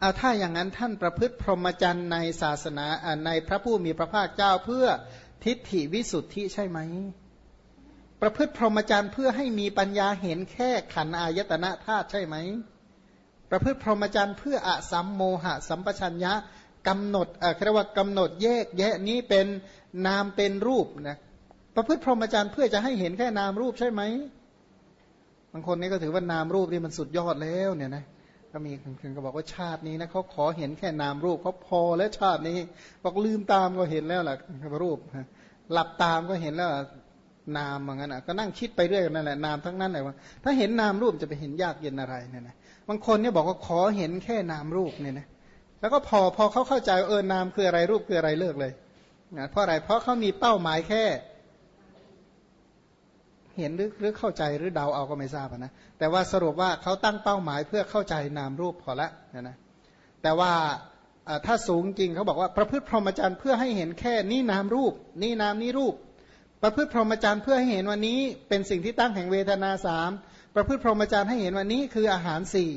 เอาถ้าอย่างนั้นท่านประพฤติพรหมจรรย์ในศาสนาในพระผู้มีพระภาคเจ้าเพื่อทิฏฐิวิสุทธิใช่ไหม ประพฤติพรหมจรรย์เพื่อให้มีปัญญาเห็นแค่ขันอายตนะธาตุใช่ไหม ประพฤติพรหมจรรย์เพื่ออะสัมโมหะสัมปชัญญะกำหนดเอ่อเรียกว่ากำหนดแยกแยะนี้เป็นนามเป็นรูปนะประพฤติพรหมจรรย์เพื่อจะให้เห็นแค่นามรูปใช่ไหมบางคนนี่ก็ถือว่านามรูปนี่มันสุดยอดแล้วเนี่ยนะ ก็มีคนก็บอกว่าชาตินี้นะเขาขอเห็นแค่นามรูปเขาพอแล้วชาตินี้ บอกลืมตามก็เห็นแล้วแหละรูปหลับตามก็เห็นแล้วนามเหมือนกันอะก็นั่งคิดไปเรื่อยนั่นแหละนามทั้งนั้นเลยว่า ถ้าเห็นนามรูปจะไปเห็นยากเย็นอะไรเนี่ยนะบางคนเนี่ยบอกว่าขอเห็นแค่นามรูปเนี่ยนะแล้วก็พอพอเขาเข้าใจเออนามคืออะไรรูปคืออะไรเลิกเลยนะเพราะอะไรเพราะเขามีเป้าหมายแค่ เห็นหรือหรือเข้าใจหรือเดาเอาก็ไม่ทราบนะแต่ว่าสรุปว่าเขาตั้งเป้าหมายเพื่อเข้าใจนามรูปพอละนะนะแต่ว่าถ้าสูงจริงเขาบอกว่าประพฤติพรหมจรรย์เพื่อให้เห็นแค่นี่นามรูป นี่นามนี้รูป ประพฤติพรหมจรรย์เพื่อให้เห็นวันนี้เป็นสิ่งที่ตั้งแห่งเวทนาสามประพฤติพรหมจรรย์ให้เห็นวันนี้คืออาหารสี่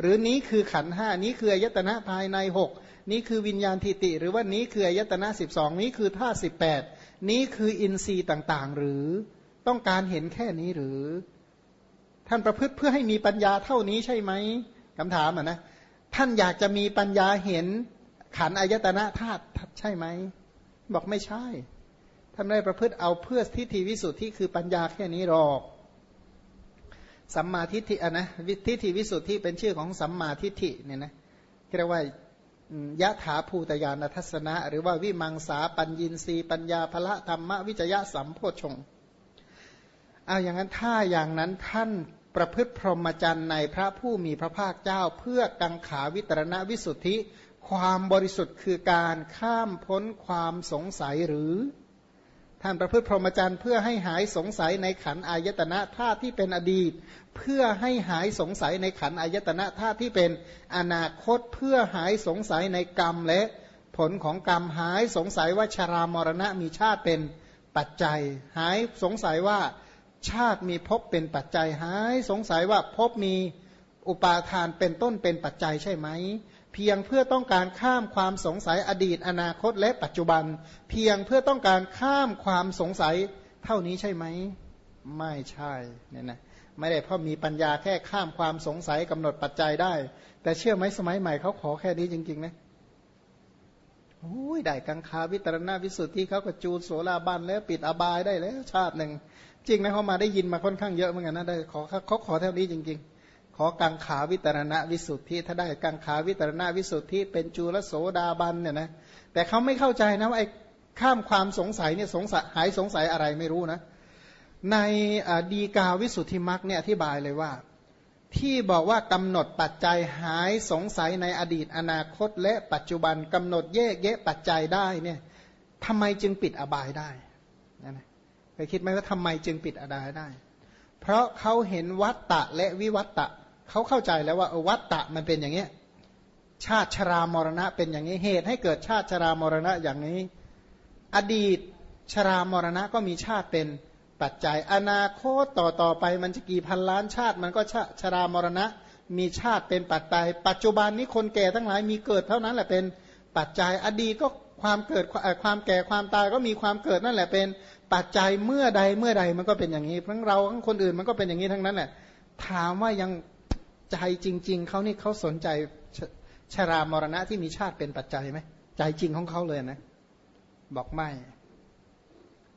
หรือนี้คือขันห้านี้คืออายตนะภายในหกนี้คือวิญญาณทิติ หรือว่านี้คืออายตนะสิบสองนี้คือธาสิบแปดนี้คืออินทรีย์ต่างๆ หรือ ต้องการเห็นแค่นี้หรือ ท่านประพฤติเพื่อให้มีปัญญาเท่านี้ใช่ไหมคำถามอะนะท่านอยากจะมีปัญญาเห็นขันอายตนะธาตุใช่ไหม บอกไม่ใช่ ท่านได้ประพฤติเอาเพื่อทิฏฐิวิสุทธิคือปัญญาแค่นี้หรอก สัมมาทิฏฐิอะนะทิฏฐิวิสุทธิเป็นชื่อของสัมมาทิฏฐิเนี่ยนะเรียกว่ายะถาภูตยานทัศนะ หรือว่าวิมังสาปัญญินรีปัญญาภละธรรมวิจยะสัมโพชง เอาอย่างนั้นถ้าอย่างนั้นท่านประพฤติพรหมจรรย์ในพระผู้มีพระภาคเจ้าเพื่อกังขาวิตรณวิสุทธิ ความบริสุทธิ์คือการข้ามพ้นความสงสัยหรือ ท่านประพฤติพรหมจรรย์เพื่อให้หายสงสัยในขันอายตนะธาตุที่เป็นอดีต เพื่อให้หายสงสัยในขันอายตนะธาตุที่เป็นอนาคตเพื่อหายสงสัยในกรรมและผลของกรรมหายสงสัยว่าชรามรณะมีชาติเป็นปัจจัย หายสงสัยว่า ชาติมีภพเป็นปัจจัยหาย สงสัยว่าภพมีอุปาทานเป็นต้นเป็นปัจจัยใช่ไหม เพียงเพื่อต้องการข้ามความสงสัยอดีต อนาคตและปัจจุบัน เพียงเพื่อต้องการข้ามความสงสัยเท่านี้ใช่ไหม ไม่ใช่เนี่ยนะไม่ได้เพราะมีปัญญาแค่ข้ามความสงสัยกำหนดปัจจัยได้ แต่เชื่อไหมสมัยใหม่เขาขอแค่นี้จริงๆนะโอ้ยได้กังคาวิตรณวิสุทธิเขาก็จูนโสลาบันแล้วปิดอบายได้แล้วชาติหนึ่ง จริงนะเขามาได้ยินมาค่อนข้างเยอะเหมือนกันนะได้ขอเขาขอเท่านี้จริง ๆ ขอกังขาวิตรณวิสุทธิ ถ้าได้กังขาวิตรณวิสุทธิ เป็นจูลโสดาบันเนี่ยนะแต่เขาไม่เข้าใจนะว่าไอ้ข้ามความสงสัยเนี่ยสงสัยหายสงสัยอะไรไม่รู้นะ ในดีกาวิสุทธิมักเนี่ยอธิบายเลยว่า ที่บอกว่ากำหนดปัจจัยหายสงสัยในอดีตอนาคต และปัจจุบันกำหนดแยกแยะปัจจัยได้เนี่ยทำไมจึงปิดอบายได้นะเคยคิดไหมว่าทำไมจึงปิดอบายได้ เพราะเขาเห็นวัตตะและวิวัตตะเขาเข้าใจแล้วว่าวัตตะมันเป็นอย่างนี้ชาติชรามรณะเป็นอย่างนี้เหตุให้เกิดชาติชรามรณะอย่างนี้ อดีตชรามรณะก็มีชาติเป็น ปัจจัยอนาคตต่อต่อไปมันจะกี่พันล้านชาติมันก็ชชรามรณะ มีชาติเป็นปัจจัย ปัจจุบันนี้คนแก่ทั้งหลายมีเกิดเท่านั้นแหละเป็นปัจจัยอดีตก็ความเกิดความแก่ความตายก็มีความเกิดนั่นแหละเป็นปัจจัยเมื่อใดเมื่อใดมันก็เป็นอย่างนี้ทั้งเราทั้งคนอื่นมันก็เป็นอย่างนี้ทั้งนั้นแหละถามว่ายังใจจริง ๆเขานี่เขาสนใจชชรามรณะที่มีชาติเป็นปัจจัยไหมใจจริงของเขาเลยนะ บอกไม่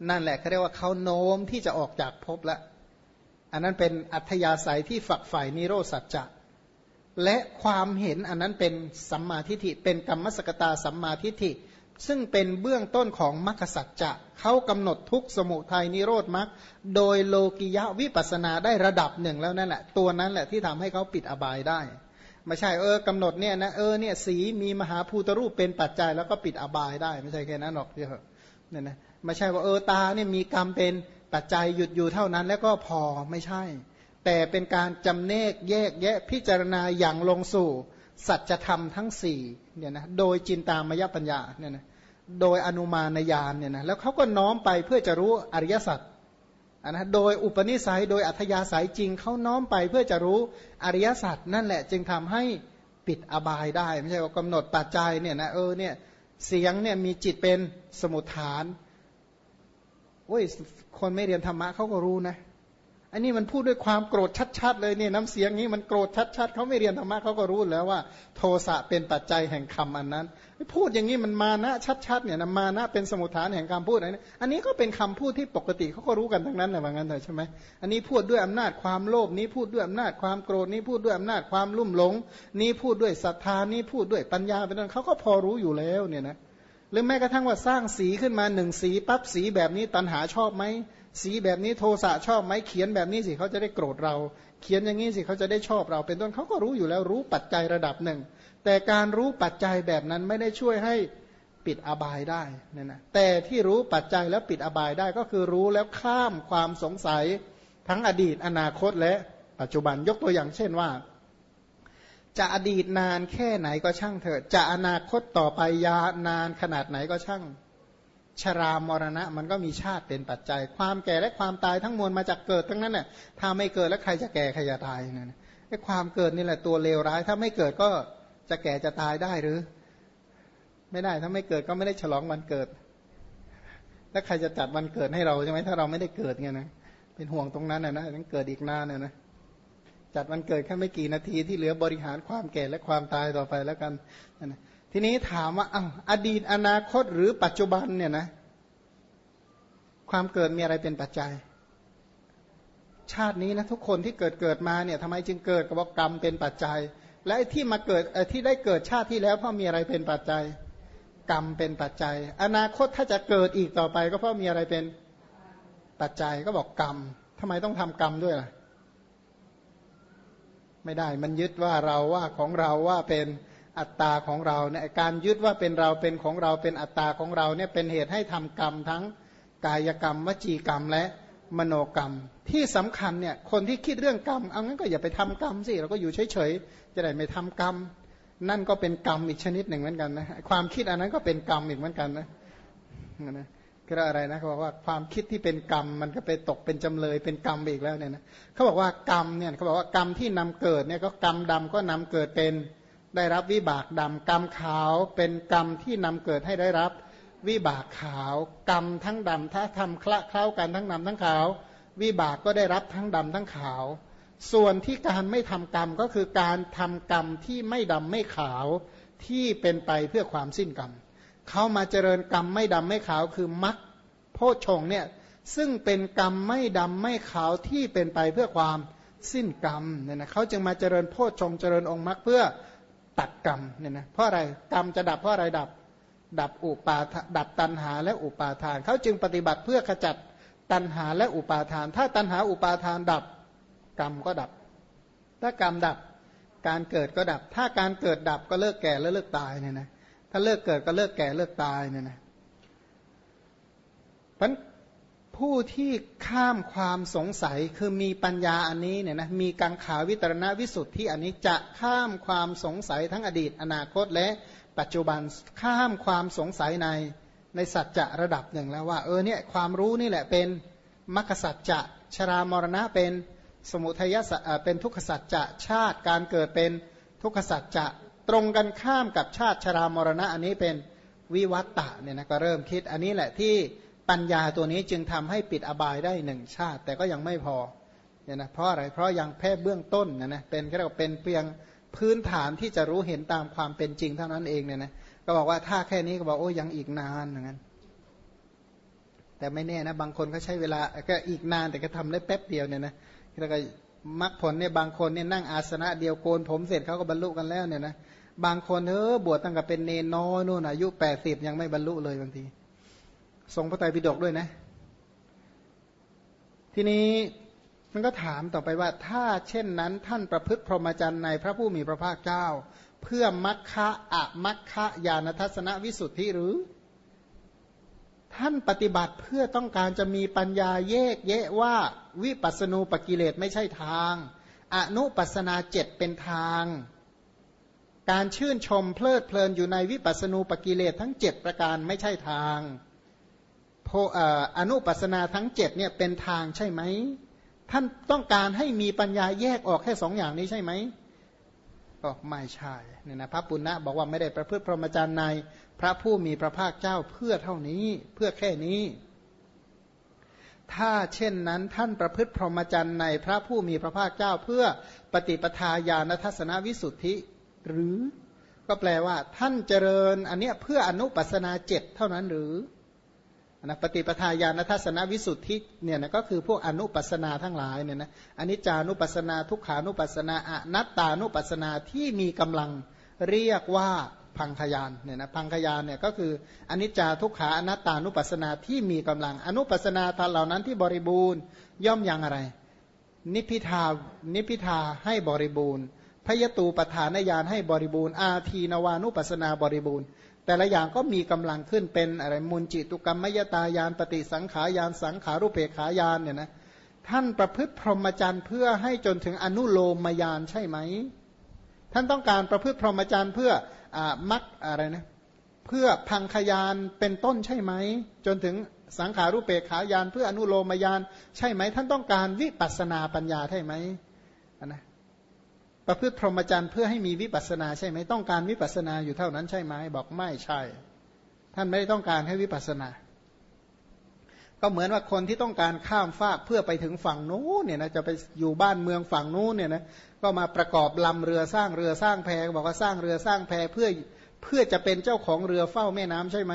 นั่นแหละเขาเรียกว่าเขาโน้มที่จะออกจากภพแล้วอันนั้นเป็นอัธยาศัยที่ฝักใฝ่นิโรสัจจะ และความเห็นอันนั้นเป็นสัมมาทิฏฐิ เป็นกรรมสกตาสัมมาทิฏฐิ ซึ่งเป็นเบื้องต้นของมรรคสัจจะ เขากำหนดทุกสมุทัยนิโรธมรรคโดยโลกิยะวิปัสนาได้ระดับหนึ่งแล้วนั่นแหละ ตัวนั้นแหละที่ทำให้เขาปิดอบายได้ไม่ใช่เออกำหนดเนี่ยนะเออเนี่ยสีมีมหาภูตรูปเป็นปัจจัยแล้วก็ปิดอบายได้ ไม่ใช่แค่นั้นหรอกเดียวเนี่ยนะ ไม่ใช่ว่าเออตาเนี่ยมีกรรมเป็นปัจจัยหยุดอยู่เท่านั้น แล้วก็พอไม่ใช่ แต่เป็นการจำเนกแยกแยะพิจารณาอย่างลงสู่ สัจธรรมทั้งสี่เนี่ยนะโดยจินตามยปัญญาเนี่ยนะโดยอนุมานญาณเนี่ยนะแล้วเขาก็น้อมไปเพื่อจะรู้อริยสัจนะโดยอุปนิสัยโดยอัธยาศัยจริงเขาน้อมไปเพื่อจะรู้อริยสัจนั่นแหละ จึงทำให้ปิดอบายได้ ไม่ใช่ว่ากำหนดปัจจัยเนี่ยนะเออเนี่ยเสียงเนี่ยมีจิตเป็นสมุทฐาน โอ้ยคนไม่เรียนธรรมะเขาก็รู้นะ อันนี้มันพูดด้วยความโกรธชัดๆเลยเนี่ยน้ำเสียงนี้มันโกรธชัดๆเขาไม่เรียนธรรมะเขาก็รู้แล้วว่า โทสะเป็นปัจจัยแห่งคำอันนั้น พูดอย่างนี้มันมานะชัดๆเนี่ยนะมานะเป็นสมุทฐานแห่งคำพูดอะไรนี่อันนี้ก็เป็นคำพูดที่ปกติเขาก็รู้กันทั้งนั้นแหละว่างั้นเลยใช่ไหมอันนี้พูดด้วยอำนาจความโลภนี้พูดด้วยอำนาจความโกรธนี้พูดด้วยอำนาจความลุ่มหลง นี้พูดด้วยศรัทธานี้พูดด้วยปัญญาเป็นต้นเขาก็พอรู้อยู่แล้วเนี่ยนะ หรือแม้กระทั่งว่าสร้างสีขึ้นมาหนึ่งสีปั๊บสีแบบนี้ตันหาชอบไหมสีแบบนี้โทสะชอบไหมเขียนแบบนี้สิเขาจะได้โกรธเรา เขียนอย่างนี้สิเขาจะได้ชอบเรา เป็นต้นเขาก็รู้อยู่แล้วรู้ปัจจัยระดับหนึ่ง แต่การรู้ปัจจัยแบบนั้นไม่ได้ช่วยให้ปิดอบายได้นี่นะแต่ที่รู้ปัจจัยแล้วปิดอบายได้ก็คือรู้แล้วข้ามความสงสัยทั้งอดีตอนาคตและปัจจุบันยกตัวอย่างเช่นว่า จะอดีตนานแค่ไหนก็ช่างเถอะ จะอนาคตต่อไปยานานขนาดไหนก็ช่าง ชรามรณะ มันก็มีชาติเป็นปัจจัย ความแก่และความตายทั้งมวลมาจากเกิดทั้งนั้นน่ะถ้าไม่เกิดแล้วใครจะแก่ใครจะตายนั่นไอ้ความเกิดนี่แหละตัวเลวร้าย ถ้าไม่เกิดก็จะแก่จะตายได้หรือ ไม่ได้ถ้าไม่เกิดก็ไม่ได้ฉลองวันเกิด แล้วใครจะจัดวันเกิดให้เราใช่ไหมถ้าเราไม่ได้เกิดไงนะเป็นห่วงตรงนั้นนะนะต้องเกิดอีกนานนะนะ จัดวันเกิดแค่ไม่กี่นาทีที่เหลือบริหารความแก่และความตายต่อไปแล้วกันนะทีนี้ถามว่าอ้าวอดีตอนาคตหรือปัจจุบันเนี่ยนะ ความเกิดมีอะไรเป็นปัจจัย ชาตินี้นะทุกคนที่เกิดเกิดมาเนี่ยทำไมจึงเกิดกับกรรมเป็นปัจจัย และที่มาเกิดที่ได้เกิดชาติที่แล้วเพราะมีอะไรเป็นปัจจัย กรรมเป็นปัจจัย อนาคตถ้าจะเกิดอีกต่อไป ก็เพราะมีอะไรเป็นปัจจัยก็บอกกรรมทำไมต้องทำกรรมด้วยล่ะ ไม่ได้ มันยึดว่าเราว่าของเราว่าเป็นอัตตาของเราเนี่ยการยึดว่าเป็นเราเป็นของเราเป็นอัตตาของเราเนี่ยเป็นเหตุให้ทำกรรมทั้งกายกรรมวจีกรรมและมโนกรรม ที่สำคัญเนี่ยคนที่คิดเรื่องกรรมเอางั้นก็อย่าไปทำกรรมสิเราก็อยู่เฉยๆจะได้ไม่ทำกรรม นั่นก็เป็นกรรมอีกชนิดหนึ่งเหมือนกันนะความคิดอันนั้นก็เป็นกรรมอีกเหมือนกันนะนะ ก็อะไรนะเขาบอกว่าความคิดที่เป็นกรรมมันก็ไปตกเป็นจำเลยเป็นกรรมอีกแล้วเนี่ยนะเขาบอกว่ากรรมเนี่ยเขาบอกว่ากรรมที่นำเกิดเนี่ยก็กรรมดำก็นำเกิดเป็นได้รับวิบากดำกรรมขาวเป็นกรรมที่นำเกิดให้ได้รับวิบากขาว กรรมทั้งดำถ้าทำคละเคล้ากันทั้งดำทั้งขาว วิบากก็ได้รับทั้งดำทั้งขาว ส่วนที่การไม่ทำกรรมก็คือการทำกรรมที่ไม่ดำไม่ขาวที่เป็นไปเพื่อความสิ้นกรรม เขามาเจริญกรรมไม่ดำไม่ขาวคือมักโพชงเนี่ยซึ่งเป็นกรรมไม่ดำไม่ขาวที่เป็นไปเพื่อความสิ้นกรรมเนี่ยนะเขาจึงมาเจริญโพชงเจริญองค์มรรคเพื่อตัดกรรมเนี่ยนะเพราะอะไรกรรมจะดับเพราะอะไรดับ ดับอุปาดับตันหาและอุปาทาน เขาจึงปฏิบัติเพื่อขจัดตันหาและอุปาทาน ถ้าตันหาอุปาทานดับ กรรมก็ดับ ถ้ากรรมดับการเกิดก็ดับ ถ้าการเกิดดับก็เลิกแก่และเลิกตายเนี่ยนะ ถ้าเลิกเกิดก็เลิกแก่เลิกตายเนี่ยนะพราะผู้ที่ข้ามความสงสัยคือมีปัญญาอันนี้เนี่ยนะมีกังขาวิตรณวิสุทธิอันนี้จะข้ามความสงสัยทั้งอดีต อนาคตและปัจจุบันข้ามความสงสัยในในสัจจะระดับหนึ่งแล้วว่าเออเนี่ยความรู้นี่แหละเป็นมรรคสัจจะชรามรณะเป็นสมุทัยสัจเป็นทุกขสัจจะชาติการเกิดเป็นทุกขสัจจะ ตรงกันข้ามกับชาติชรามรณะอันนี้เป็นวิวัตตะเนี่ยนะก็เริ่มคิดอันนี้แหละที่ปัญญาตัวนี้จึงทำให้ปิดอบายได้หนึ่งชาติ แต่ก็ยังไม่พอเนี่ยนะเพราะอะไรเพราะยังแค่เบื้องต้นนะนะเป็นแค่เป็นเพียงพื้นฐานที่จะรู้เห็นตามความเป็นจริงเท่านั้นเองเนี่ยนะก็บอกว่าถ้าแค่นี้ก็บอกโอ้ยังอีกนานอย่างนั้นแต่ไม่แน่นะบางคนก็ใช้เวลาก็อีกนานแต่ก็ทำได้แป๊บเดียวเนี่ยนะแล้วก็มรรคผลเนี่ยบางคนเนี่ยนั่งอาสนะเดียวโกนผมเสร็จเขาก็บรรลุกันแล้วเนี่ยนะ บางคนเออบวชตั้งแต่เป็นเนนน้อยนู่นอายุแปดสิบยังไม่บรรลุเลยบางทีทรงพระไตรปิฎกด้วยนะ ทีนี้มันก็ถามต่อไปว่าถ้าเช่นนั้นท่านประพฤติพรหมจรรย์ในพระผู้มีพระภาคเจ้า เพื่อมัคคะอะมัคคะญาณทัศนวิสุทธิหรือ ท่านปฏิบัติเพื่อต้องการจะมีปัญญาแยกแยะว่าวิปัสนูปกิเลสไม่ใช่ทาง อนุปัสนาเจ็ดเป็นทาง การชื่นชมเพลิดเพลินอยู่ในวิปัสนูปกิเลสทั้งเจ็ดประการไม่ใช่ทางโพอนุปัสนาทั้งเจ็ดเนี่ยเป็นทางใช่ไหม ท่านต้องการให้มีปัญญาแยกออกแค่สองอย่างนี้ใช่ไหมก็ไม่ใช่เนี่ยนะพระปุณณะบอกว่าไม่ได้ประพฤติพรหมจรรย์ในพระผู้มีพระภาคเจ้าเพื่อเท่านี้เพื่อแค่นี้ ถ้าเช่นนั้นท่านประพฤติพรหมจรรย์ในพระผู้มีพระภาคเจ้าเพื่อปฏิปทาญาณทัศนวิสุทธิ หรือ ก็แปลว่า ท่านเจริญอันเนี้ยเพื่ออนุปัสนาเจ็ดเท่านั้นหรือนะปฏิปทาญาณทัศนวิสุทธิเนี่ยนะก็คือพวกอนุปัสนาทั้งหลายเนี่ยนะอันนี้จานุปัสนาทุกขานุปัสนาอนัตตานุปัสนาที่มีกำลังเรียกว่าพังขยานเนี่ยนะพังขยานเนี่ยก็คืออนิจจาทุกขาอนัตตานุปัสนาที่มีกำลัง อนุปัสนาท่านเหล่านั้นที่บริบูรณ์ย่อมยังอะไร นิพิทานิพิทาให้บริบูรณ์ พยตูปทานญาณให้บริบูรณ์ อาทีนวานุปัสนาบริบูรณ์ แต่ละอย่างก็มีกำลังขึ้นเป็นอะไรมุนจิตุกรรมมยตายานปฏิสังขายานสังขารุเปขายานเนี่ยนะท่านประพฤติพรหมจรรย์เพื่อให้จนถึงอนุโลมยานใช่ไหม ท่านต้องการประพฤติพรหมจรรย์เพื่ออมักอะไรนะเพื่อพังขยานเป็นต้นใช่ไหม จนถึงสังขารุเปขายานเพื่ออนุโลมยานใช่ไหม ท่านต้องการวิปัสนาปัญญาใช่ไหมนะ ประพฤติพรหมจรรย์เพื่อให้มีวิปัสนาใช่ไหมต้องการวิปัสนาอยู่เท่านั้นใช่ไหมบอกไม่ใช่ ท่านไม่ได้ต้องการให้วิปัสนา ก็เหมือนว่าคนที่ต้องการข้ามฟากเพื่อไปถึงฝั่งนู้นเนี่ยนะจะไปอยู่บ้านเมืองฝั่งนู้นเนี่ยนะก็มาประกอบลำเรือสร้างเรือสร้างแพบอกว่าสร้างเรือสร้างแพเพื่อเพื่อจะเป็นเจ้าของเรือเฝ้าแม่น้ำใช่ไหม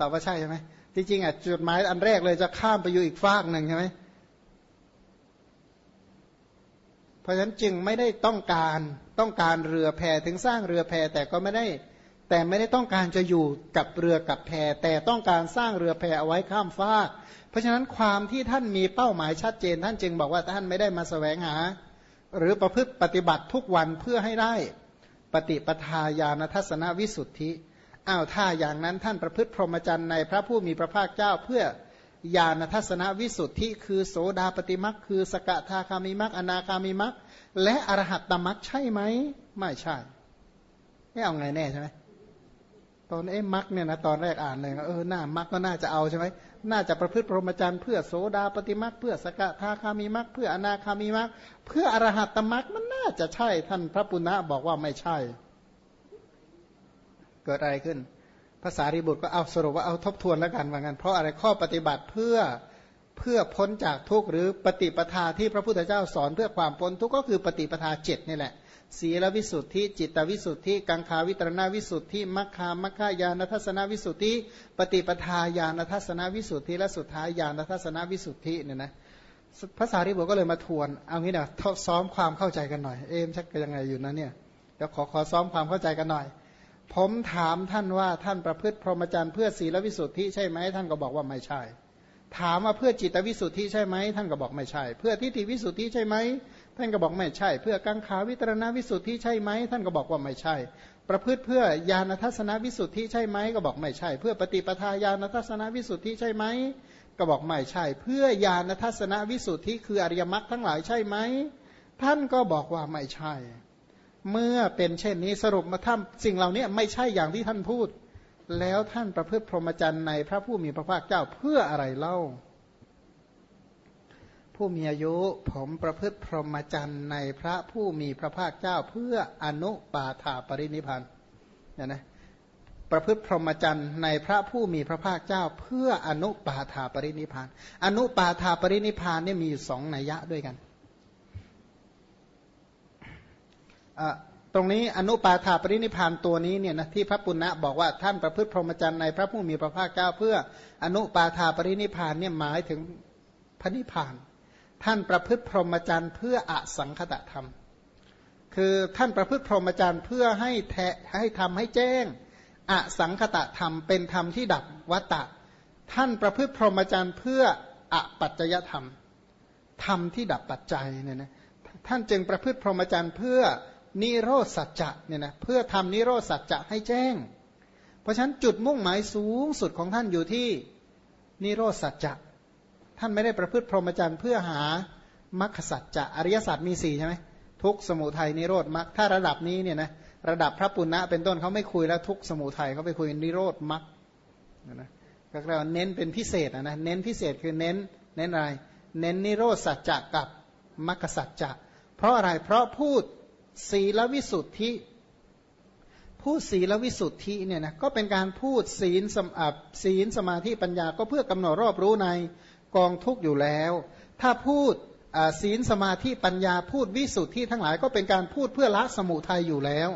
ตอบว่าใช่ใช่ไหมจริงๆอะจุดหมายอันแรกเลยจะข้ามไปอยู่อีกฟากหนึ่งใช่ไหม เพราะฉะนั้นจึงไม่ได้ต้องการต้องการเรือแพถึงสร้างเรือแพแต่ก็ไม่ได้แต่ไม่ได้ต้องการจะอยู่กับเรือกับแพ แต่ต้องการสร้างเรือแพเอาไว้ข้ามฟาก เพราะฉะนั้นความที่ท่านมีเป้าหมายชัดเจน ท่านจึงบอกว่าท่านไม่ได้มาสแสวงหา หรือประพฤติปฏิบัติทุกวันเพื่อให้ได้ ปฏิปทาญาณทัศนวิสุทธิอ้าวถ้าอย่างนั้นท่านประพฤติพรหมจรรย์ในพระผู้มีพระภาคเจ้าเพื่อ ญาณทัศนวิสุทธิ คือโสดาปฏิมักคือสกทาคามิมักอนาคามิมักและอรหัตตมักใช่ไหมไม่ใช่ไม่เอาไงแน่ใช่ไหมตอนเอ้มักเนี่ยนะตอนแรกอ่านเลยเออหน้ามักก็น่าจะเอาใช่ไหมน่าจะประพฤติพรหมจรรย์เพื่อโสดาปฏิมักเพื่อสกทาคามิมักเพื่ออนาคามิมักเพื่ออรหัตตมักมันน่าจะใช่ท่านพระปุณณะบอกว่าไม่ใช่ เกิดอะไรขึ้น ภาษาริบุตรก็เอาสรุปว่าเอาทบทวนแล้วกันว่างั้นเพราะอะไรข้อปฏิบัติเพื่อเพื่อพ้นจากทุกข์หรือปฏิปทาที่พระพุทธเจ้าสอนเพื่อความพ้นทุกข์ก็คือปฏิปทาเจ็ดนี่แหละ ศีลวิสุทธิ จิตวิสุทธิ กังขาวิตรณวิสุทธิมัคคามัคคายานทัศนวิสุทธิ ปฏิปทาญาณทัศนวิสุทธิ และสุดท้ายญาณทัศนวิสุทธิเนี่ยนะภาษาริบุตรก็เลยมาทวน เอางี้นะซ้อมความเข้าใจกันหน่อย เอ็มชักยังไงอยู่นะเนี่ยเดี๋ยวขอขอซ้อมความเข้าใจกันหน่อย ผมถามท่านว่าท่านประพฤติพรหมจรรย์เพื่อศีลวิสุทธิใช่ไหมท่านก็บอกว่าไม่ใช่ ถามว่าเพื่อจิตวิสุทธิใช่ไหมท่านก็บอกไม่ใช่ เพื่อทิฏฐิวิสุทธิใช่ไหมท่านก็บอกไม่ใช่ เพื่อกังขาวิตรณวิสุทธิใช่ไหมท่านก็บอกว่าไม่ใช่ ประพฤติเพื่อญาณทัศนวิสุทธิใช่ไหมก็บอกไม่ใช่ เพื่อปฏิปทาญาณทัศนวิสุทธิใช่ไหมก็บอกไม่ใช่ เพื่อญาณทัศนวิสุทธิคืออริยมรรคทั้งหลายใช่ไหมท่านก็บอกว่าไม่ใช่ เมื่อเป็นเช่นนี้สรุปมาท่านสิ่งเหล่านี้ไม่ใช่อย่างที่ท่านพูด แล้วท่านประพฤติพรหมจรรย์ในพระผู้มีพระภาคเจ้าเพื่ออะไรเล่า ผู้มีอายุผมประพฤติพรหมจรรย์ในพระผู้มีพระภาคเจ้า เพื่ออนุปาถาปรินิพานเนี่ยนะประพฤติพรหมจรรย์ในพระผู้มีพระภาคเจ้า เพื่ออนุปาถาปรินิพาน อนุปาถาปรินิพานเนี่ยมีอยู่สองนัยยะด้วยกัน ตรงนี้อนุปาถาปรินิพานตัวนี้เนี่ยนะที่พระปุณณะบอกว่าท่านประพฤติพรหมจรรย์ในพระผู้มีพระภาคเจ้าเพื่ออนุปาถาปรินิพานเนี่ยหมายถึงพระนิพาน ท่านประพฤติพรหมจรรย์เพื่ออสังคตธรรม คือท่านประพฤติพรหมจรรย์เพื่อให้แทให้ทำให้แจ้ง อสังคตธรรมเป็นธรรมที่ดับวัตตะ ท่านประพฤติพรหมจรรย์เพื่ออปัจจยธรรมธรรมที่ดับปัจจัยเนี่ยนะท่านจึงประพฤติพรหมจรรย์เพื่อ นิโรธสัจจะเนี่ยนะเพื่อทำนิโรธสัจจะให้แจ้ง เพราะฉะนั้นจุดมุ่งหมายสูงสุดของท่านอยู่ที่นิโรธสัจจะท่านไม่ได้ประพฤติพรหมจรรย์เพื่อหามรรคสัจจะอริยสัจมีสี่ใช่ไหมทุกสมุทัยนิโรธมรรคถ้าระดับนี้เนี่ยนะระดับพระปุณณะเป็นต้นเขาไม่คุยแล้วทุกสมุทัยเขาไปคุยนิโรธมรรคนะก็เรียกว่าเน้นเป็นพิเศษนะเน้นพิเศษคือเน้นเน้นอะไร เน้นนิโรธสัจจะกับมรรคสัจจะเพราะอะไรเพราะพูด ศีลวิสุทธิ ผู้ศีลวิสุทธิเนี่ยนะก็เป็นการพูดศีลสมศีลสมาธิปัญญาก็เพื่อกำหนดรอบรู้ในกองทุกข์อยู่แล้ว ถ้าพูดศีลสมาธิปัญญาพูดวิสุทธิทั้งหลายก็เป็นการพูดเพื่อละสมุทัยอยู่แล้ว